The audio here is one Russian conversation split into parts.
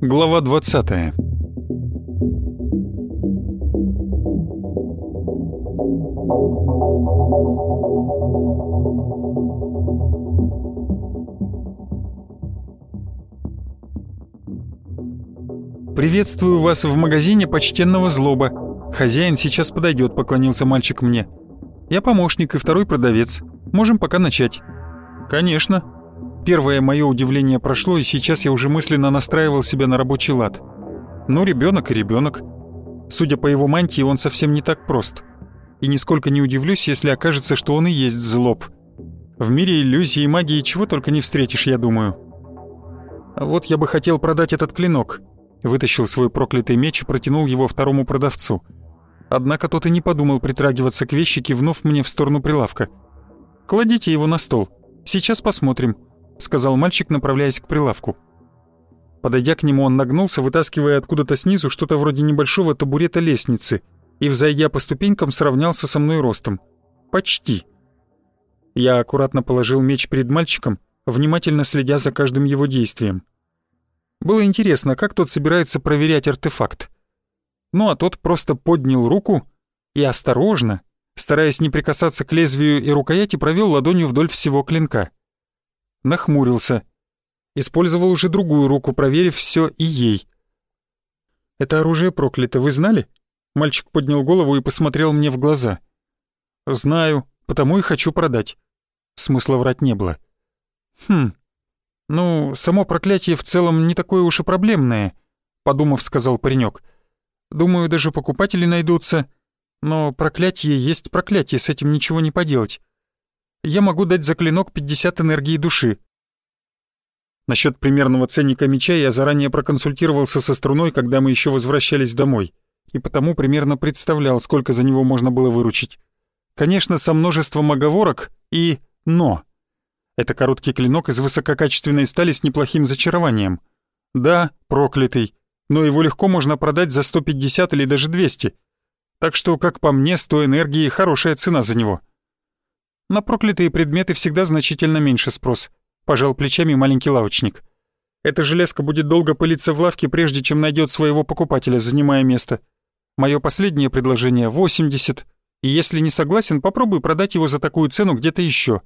Глава 20 «Приветствую вас в магазине почтенного злоба. Хозяин сейчас подойдет», — поклонился мальчик мне. «Я помощник и второй продавец. Можем пока начать». «Конечно». Первое мое удивление прошло, и сейчас я уже мысленно настраивал себя на рабочий лад. Ну, ребенок и ребенок. Судя по его мантии, он совсем не так прост. И нисколько не удивлюсь, если окажется, что он и есть злоб. В мире иллюзий и магии чего только не встретишь, я думаю. Вот я бы хотел продать этот клинок вытащил свой проклятый меч и протянул его второму продавцу. Однако тот и не подумал притрагиваться к вещи, кивнув мне в сторону прилавка. «Кладите его на стол. Сейчас посмотрим», — сказал мальчик, направляясь к прилавку. Подойдя к нему, он нагнулся, вытаскивая откуда-то снизу что-то вроде небольшого табурета лестницы, и, взойдя по ступенькам, сравнялся со мной ростом. «Почти». Я аккуратно положил меч перед мальчиком, внимательно следя за каждым его действием. Было интересно, как тот собирается проверять артефакт. Ну а тот просто поднял руку и осторожно, стараясь не прикасаться к лезвию и рукояти, провел ладонью вдоль всего клинка. Нахмурился. Использовал уже другую руку, проверив все и ей. «Это оружие проклято, вы знали?» Мальчик поднял голову и посмотрел мне в глаза. «Знаю, потому и хочу продать». Смысла врать не было. «Хм, «Ну, само проклятие в целом не такое уж и проблемное», — подумав, сказал паренек. «Думаю, даже покупатели найдутся. Но проклятие есть проклятие, с этим ничего не поделать. Я могу дать за клинок 50 энергии души». Насчет примерного ценника меча я заранее проконсультировался со струной, когда мы еще возвращались домой, и потому примерно представлял, сколько за него можно было выручить. Конечно, со множеством оговорок и «но». Это короткий клинок из высококачественной стали с неплохим зачарованием. Да, проклятый, но его легко можно продать за 150 или даже 200. Так что, как по мне, 100 энергии — хорошая цена за него. На проклятые предметы всегда значительно меньше спрос, пожал плечами маленький лавочник. Эта железка будет долго пылиться в лавке, прежде чем найдет своего покупателя, занимая место. Мое последнее предложение — 80, и если не согласен, попробуй продать его за такую цену где-то еще.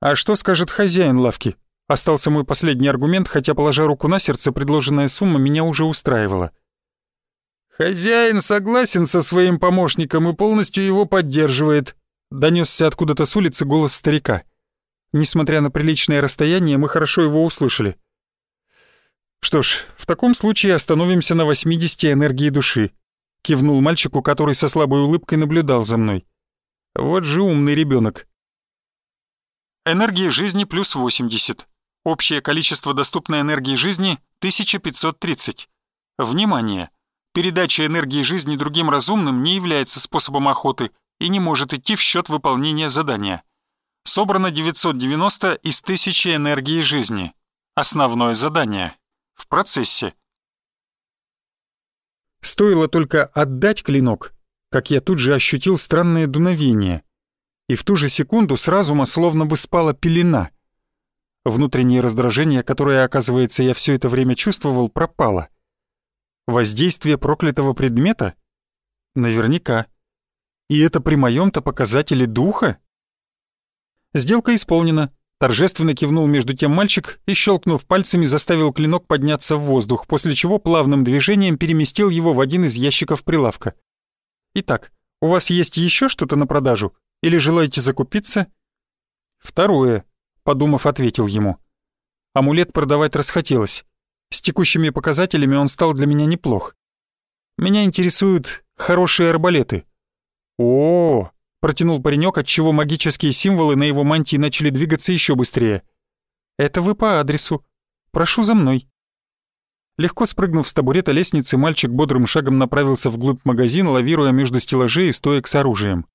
«А что скажет хозяин лавки?» Остался мой последний аргумент, хотя, положа руку на сердце, предложенная сумма меня уже устраивала. «Хозяин согласен со своим помощником и полностью его поддерживает», донесся откуда-то с улицы голос старика. Несмотря на приличное расстояние, мы хорошо его услышали. «Что ж, в таком случае остановимся на 80 энергии души», кивнул мальчику, который со слабой улыбкой наблюдал за мной. «Вот же умный ребенок. Энергии жизни плюс 80. Общее количество доступной энергии жизни 1530. Внимание! Передача энергии жизни другим разумным не является способом охоты и не может идти в счет выполнения задания. Собрано 990 из 1000 энергии жизни. Основное задание. В процессе. Стоило только отдать клинок, как я тут же ощутил странное дуновение — и в ту же секунду с разума словно бы спала пелена. Внутреннее раздражение, которое, оказывается, я все это время чувствовал, пропало. Воздействие проклятого предмета? Наверняка. И это при моем-то показателе духа? Сделка исполнена. Торжественно кивнул между тем мальчик и, щелкнув пальцами, заставил клинок подняться в воздух, после чего плавным движением переместил его в один из ящиков прилавка. «Итак, у вас есть еще что-то на продажу?» Или желаете закупиться?» «Второе», — подумав, ответил ему. Амулет продавать расхотелось. С текущими показателями он стал для меня неплох. Меня интересуют хорошие арбалеты. О, -о, -о протянул паренек, отчего магические символы на его мантии начали двигаться еще быстрее. Это вы по адресу. Прошу за мной. Легко спрыгнув с табурета лестницы, мальчик бодрым шагом направился вглубь магазина, лавируя между стеллажей и стоек с оружием.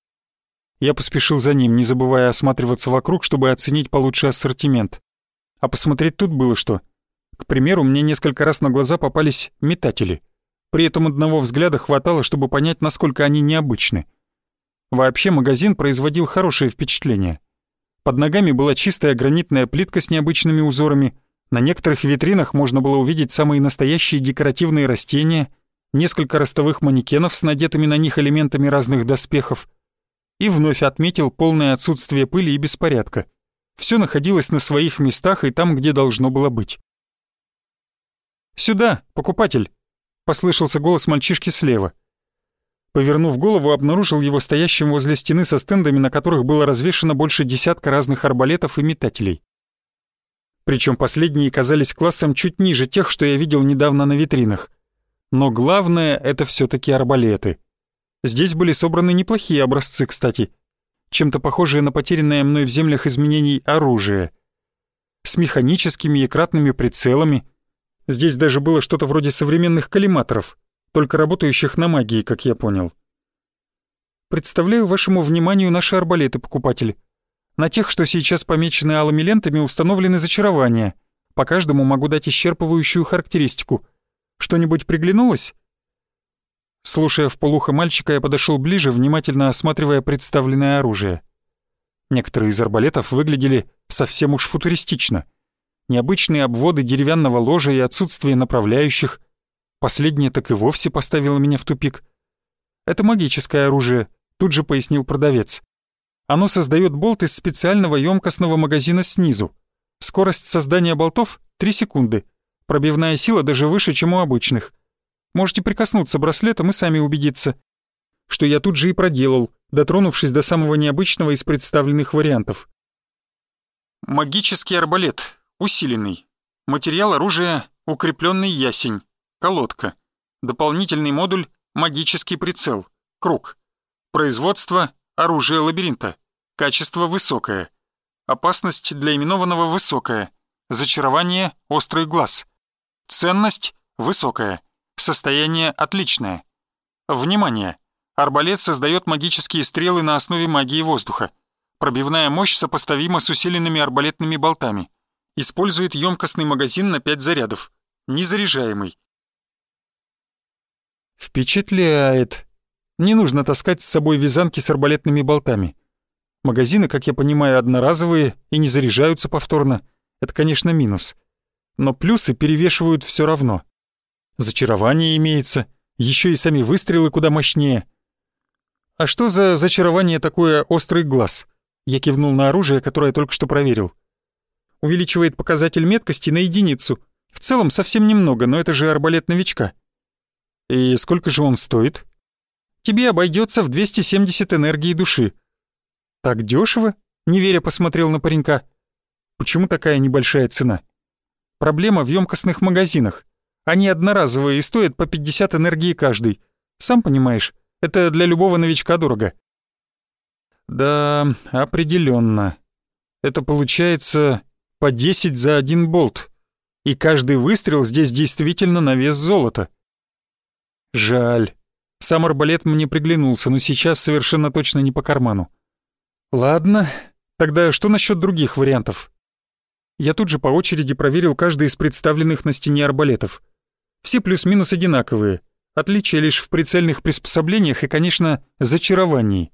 Я поспешил за ним, не забывая осматриваться вокруг, чтобы оценить получше ассортимент. А посмотреть тут было что. К примеру, мне несколько раз на глаза попались метатели. При этом одного взгляда хватало, чтобы понять, насколько они необычны. Вообще магазин производил хорошее впечатление. Под ногами была чистая гранитная плитка с необычными узорами, на некоторых витринах можно было увидеть самые настоящие декоративные растения, несколько ростовых манекенов с надетыми на них элементами разных доспехов. И вновь отметил полное отсутствие пыли и беспорядка. Все находилось на своих местах и там, где должно было быть. «Сюда, покупатель!» — послышался голос мальчишки слева. Повернув голову, обнаружил его стоящим возле стены со стендами, на которых было развешено больше десятка разных арбалетов и метателей. Причем последние казались классом чуть ниже тех, что я видел недавно на витринах. Но главное — это все таки арбалеты. Здесь были собраны неплохие образцы, кстати. Чем-то похожие на потерянное мной в землях изменений оружие. С механическими и кратными прицелами. Здесь даже было что-то вроде современных коллиматоров — только работающих на магии, как я понял. Представляю вашему вниманию наши арбалеты, покупатель. На тех, что сейчас помечены алыми лентами, установлены зачарования. По каждому могу дать исчерпывающую характеристику. Что-нибудь приглянулось? Слушая в полухо мальчика, я подошел ближе, внимательно осматривая представленное оружие. Некоторые из арбалетов выглядели совсем уж футуристично. Необычные обводы деревянного ложа и отсутствие направляющих, Последнее так и вовсе поставило меня в тупик. Это магическое оружие, тут же пояснил продавец. Оно создает болт из специального емкостного магазина снизу. Скорость создания болтов — 3 секунды. Пробивная сила даже выше, чем у обычных. Можете прикоснуться браслетом и сами убедиться. Что я тут же и проделал, дотронувшись до самого необычного из представленных вариантов. Магический арбалет, усиленный. Материал оружия — укрепленный ясень. Колодка. Дополнительный модуль «Магический прицел». Круг. Производство оружия лабиринта. Качество высокое. Опасность для именованного высокая. Зачарование острый глаз. Ценность высокая. Состояние отличное. Внимание! Арбалет создает магические стрелы на основе магии воздуха. Пробивная мощь сопоставима с усиленными арбалетными болтами. Использует емкостный магазин на 5 зарядов. Незаряжаемый. Впечатляет. Не нужно таскать с собой вязанки с арбалетными болтами. Магазины, как я понимаю, одноразовые и не заряжаются повторно. Это, конечно, минус. Но плюсы перевешивают все равно. Зачарование имеется, еще и сами выстрелы куда мощнее. А что за зачарование такое острый глаз? Я кивнул на оружие, которое только что проверил. Увеличивает показатель меткости на единицу. В целом совсем немного, но это же арбалет новичка. «И сколько же он стоит?» «Тебе обойдется в 270 энергии души». «Так дешево?» — неверя посмотрел на паренька. «Почему такая небольшая цена?» «Проблема в емкостных магазинах. Они одноразовые и стоят по 50 энергии каждый. Сам понимаешь, это для любого новичка дорого». «Да, определенно. Это получается по 10 за один болт. И каждый выстрел здесь действительно на вес золота. Жаль. Сам арбалет мне приглянулся, но сейчас совершенно точно не по карману. Ладно, тогда что насчет других вариантов? Я тут же по очереди проверил каждый из представленных на стене арбалетов. Все плюс-минус одинаковые. Отличие лишь в прицельных приспособлениях и, конечно, зачаровании.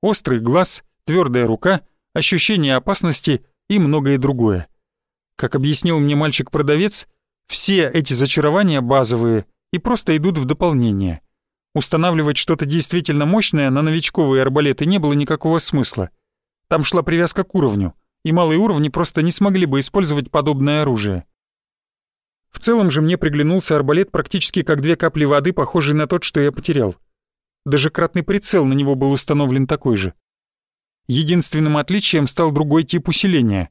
Острый глаз, твердая рука, ощущение опасности и многое другое. Как объяснил мне мальчик-продавец, все эти зачарования базовые — и просто идут в дополнение. Устанавливать что-то действительно мощное на новичковые арбалеты не было никакого смысла. Там шла привязка к уровню, и малые уровни просто не смогли бы использовать подобное оружие. В целом же мне приглянулся арбалет практически как две капли воды, похожий на тот, что я потерял. Даже кратный прицел на него был установлен такой же. Единственным отличием стал другой тип усиления.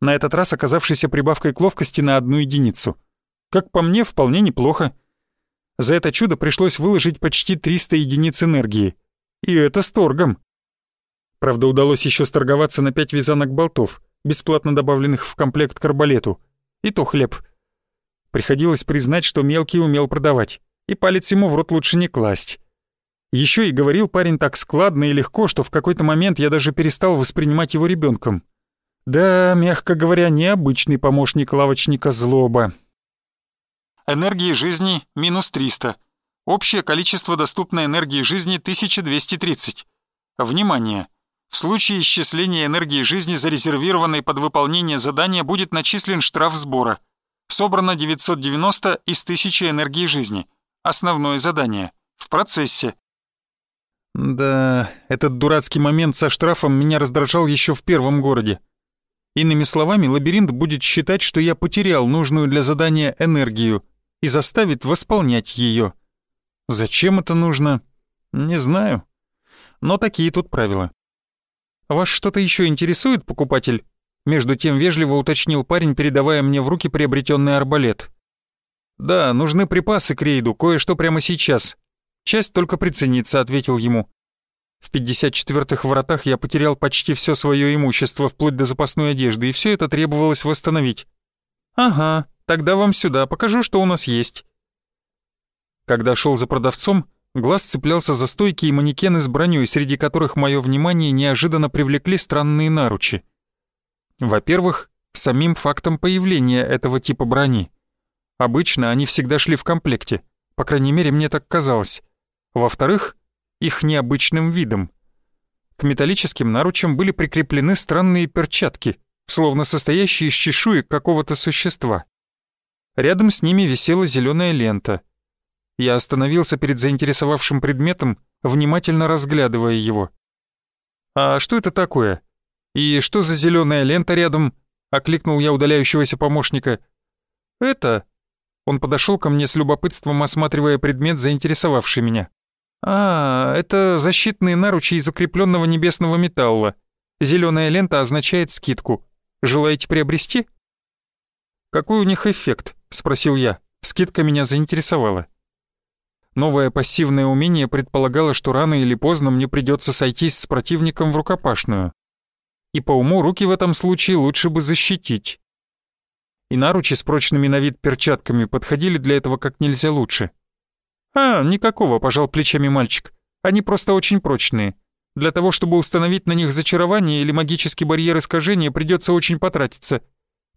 На этот раз оказавшийся прибавкой к ловкости на одну единицу. Как по мне, вполне неплохо. За это чудо пришлось выложить почти 300 единиц энергии. И это с торгом. Правда, удалось еще сторговаться на 5 вязанок болтов, бесплатно добавленных в комплект к арбалету. И то хлеб. Приходилось признать, что мелкий умел продавать, и палец ему в рот лучше не класть. Еще и говорил парень так складно и легко, что в какой-то момент я даже перестал воспринимать его ребенком. Да, мягко говоря, необычный помощник лавочника злоба. Энергии жизни минус 300. Общее количество доступной энергии жизни 1230. Внимание! В случае исчисления энергии жизни, зарезервированной под выполнение задания, будет начислен штраф сбора. Собрано 990 из 1000 энергии жизни. Основное задание. В процессе. Да, этот дурацкий момент со штрафом меня раздражал еще в первом городе. Иными словами, лабиринт будет считать, что я потерял нужную для задания энергию и заставит восполнять ее. Зачем это нужно? Не знаю. Но такие тут правила. «Вас что-то еще интересует, покупатель?» Между тем вежливо уточнил парень, передавая мне в руки приобретенный арбалет. «Да, нужны припасы к рейду, кое-что прямо сейчас. Часть только приценится», — ответил ему. В 54-х вратах я потерял почти все свое имущество, вплоть до запасной одежды, и все это требовалось восстановить. «Ага, тогда вам сюда, покажу, что у нас есть». Когда шел за продавцом, Глаз цеплялся за стойки и манекены с броней, среди которых мое внимание неожиданно привлекли странные наручи. Во-первых, самим фактом появления этого типа брони. Обычно они всегда шли в комплекте, по крайней мере, мне так казалось. Во-вторых, их необычным видом. К металлическим наручам были прикреплены странные перчатки, словно состоящие из чешуек какого-то существа. Рядом с ними висела зеленая лента — я остановился перед заинтересовавшим предметом, внимательно разглядывая его. «А что это такое? И что за зеленая лента рядом?» — окликнул я удаляющегося помощника. «Это...» Он подошел ко мне с любопытством, осматривая предмет, заинтересовавший меня. «А, это защитные наручи из укрепленного небесного металла. Зеленая лента означает скидку. Желаете приобрести?» «Какой у них эффект?» — спросил я. Скидка меня заинтересовала. Новое пассивное умение предполагало, что рано или поздно мне придется сойтись с противником в рукопашную. И по уму руки в этом случае лучше бы защитить. И наручи с прочными на вид перчатками подходили для этого как нельзя лучше. «А, никакого», — пожал плечами мальчик. «Они просто очень прочные. Для того, чтобы установить на них зачарование или магический барьер искажения, придется очень потратиться.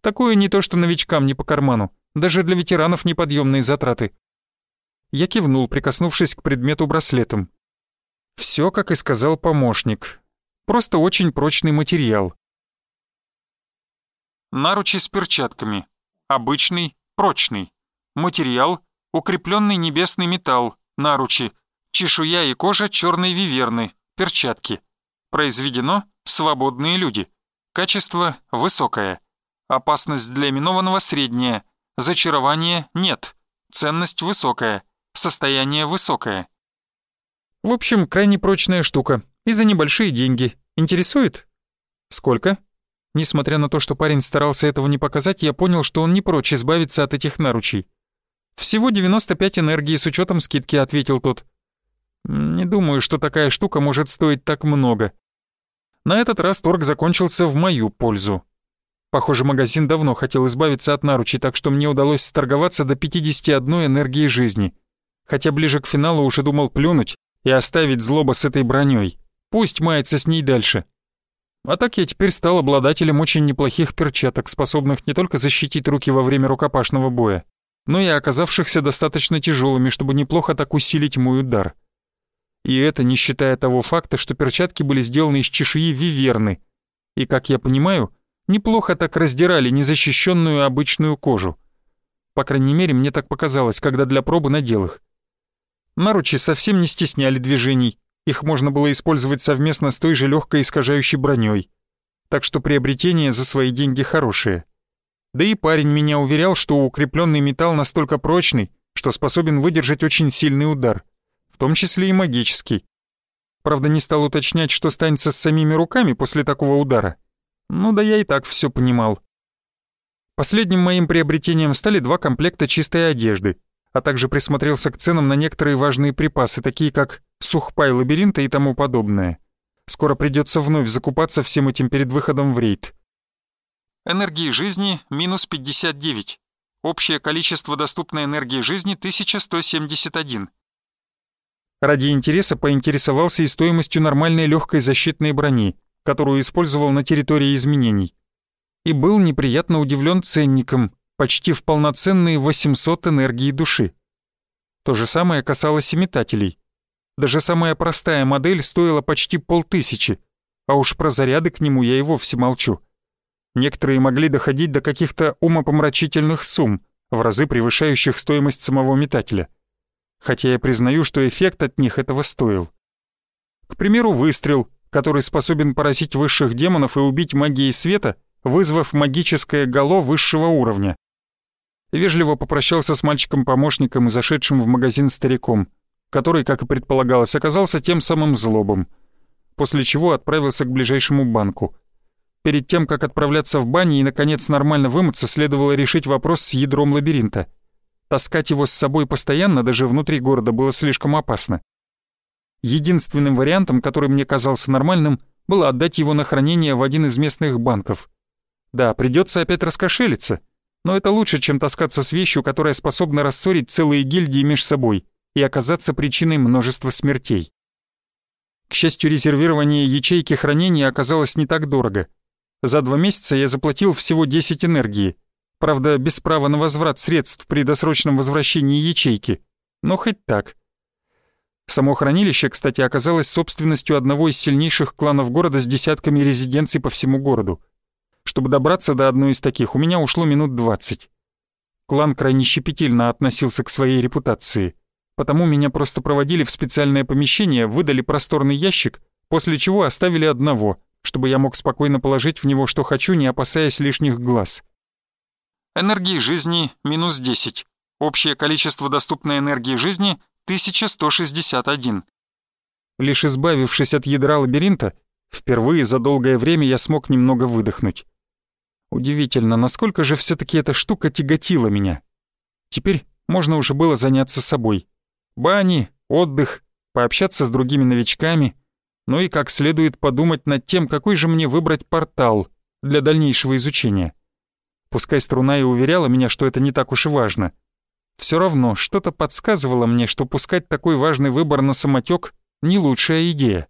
Такое не то что новичкам не по карману, даже для ветеранов неподъемные затраты». Я кивнул, прикоснувшись к предмету браслетом. Все, как и сказал помощник. Просто очень прочный материал. Наручи с перчатками. Обычный, прочный. Материал — укрепленный небесный металл, наручи. Чешуя и кожа черной виверны, перчатки. Произведено свободные люди. Качество высокое. Опасность для именованного средняя. Зачарование нет. Ценность высокая. Состояние высокое. В общем, крайне прочная штука. И за небольшие деньги. Интересует? Сколько? Несмотря на то, что парень старался этого не показать, я понял, что он не прочь избавиться от этих наручей. «Всего 95 энергии с учетом скидки», — ответил тот. «Не думаю, что такая штука может стоить так много». На этот раз торг закончился в мою пользу. Похоже, магазин давно хотел избавиться от наручей, так что мне удалось сторговаться до 51 энергии жизни хотя ближе к финалу уже думал плюнуть и оставить злоба с этой броней. Пусть мается с ней дальше. А так я теперь стал обладателем очень неплохих перчаток, способных не только защитить руки во время рукопашного боя, но и оказавшихся достаточно тяжелыми, чтобы неплохо так усилить мой удар. И это не считая того факта, что перчатки были сделаны из чешуи виверны, и, как я понимаю, неплохо так раздирали незащищенную обычную кожу. По крайней мере, мне так показалось, когда для пробы надел их. Наручи совсем не стесняли движений, их можно было использовать совместно с той же легкой искажающей броней. Так что приобретение за свои деньги хорошее. Да и парень меня уверял, что укрепленный металл настолько прочный, что способен выдержать очень сильный удар, в том числе и магический. Правда, не стал уточнять, что станется с самими руками после такого удара. Ну да я и так все понимал. Последним моим приобретением стали два комплекта чистой одежды, а также присмотрелся к ценам на некоторые важные припасы, такие как сухпай лабиринта и тому подобное. Скоро придется вновь закупаться всем этим перед выходом в рейд. Энергии жизни минус 59. Общее количество доступной энергии жизни 1171. Ради интереса поинтересовался и стоимостью нормальной легкой защитной брони, которую использовал на территории изменений. И был неприятно удивлен ценником, почти в полноценные 800 энергии души. То же самое касалось и метателей. Даже самая простая модель стоила почти полтысячи, а уж про заряды к нему я и вовсе молчу. Некоторые могли доходить до каких-то умопомрачительных сумм, в разы превышающих стоимость самого метателя. Хотя я признаю, что эффект от них этого стоил. К примеру, выстрел, который способен поразить высших демонов и убить магией света, вызвав магическое гало высшего уровня. Вежливо попрощался с мальчиком-помощником и зашедшим в магазин стариком, который, как и предполагалось, оказался тем самым злобом, после чего отправился к ближайшему банку. Перед тем, как отправляться в баню и, наконец, нормально вымыться, следовало решить вопрос с ядром лабиринта. Таскать его с собой постоянно, даже внутри города, было слишком опасно. Единственным вариантом, который мне казался нормальным, было отдать его на хранение в один из местных банков. Да, придется опять раскошелиться, но это лучше, чем таскаться с вещью, которая способна рассорить целые гильдии меж собой и оказаться причиной множества смертей. К счастью, резервирование ячейки хранения оказалось не так дорого. За два месяца я заплатил всего 10 энергии, правда, без права на возврат средств при досрочном возвращении ячейки, но хоть так — Само хранилище, кстати, оказалось собственностью одного из сильнейших кланов города с десятками резиденций по всему городу. Чтобы добраться до одной из таких, у меня ушло минут двадцать. Клан крайне щепетильно относился к своей репутации, потому меня просто проводили в специальное помещение, выдали просторный ящик, после чего оставили одного, чтобы я мог спокойно положить в него что хочу, не опасаясь лишних глаз. Энергии жизни — минус 10. Общее количество доступной энергии жизни 1161. Лишь избавившись от ядра лабиринта, впервые за долгое время я смог немного выдохнуть. Удивительно, насколько же все таки эта штука тяготила меня. Теперь можно уже было заняться собой. Бани, отдых, пообщаться с другими новичками, ну и как следует подумать над тем, какой же мне выбрать портал для дальнейшего изучения. Пускай струна и уверяла меня, что это не так уж и важно — все равно что-то подсказывало мне, что пускать такой важный выбор на самотек не лучшая идея.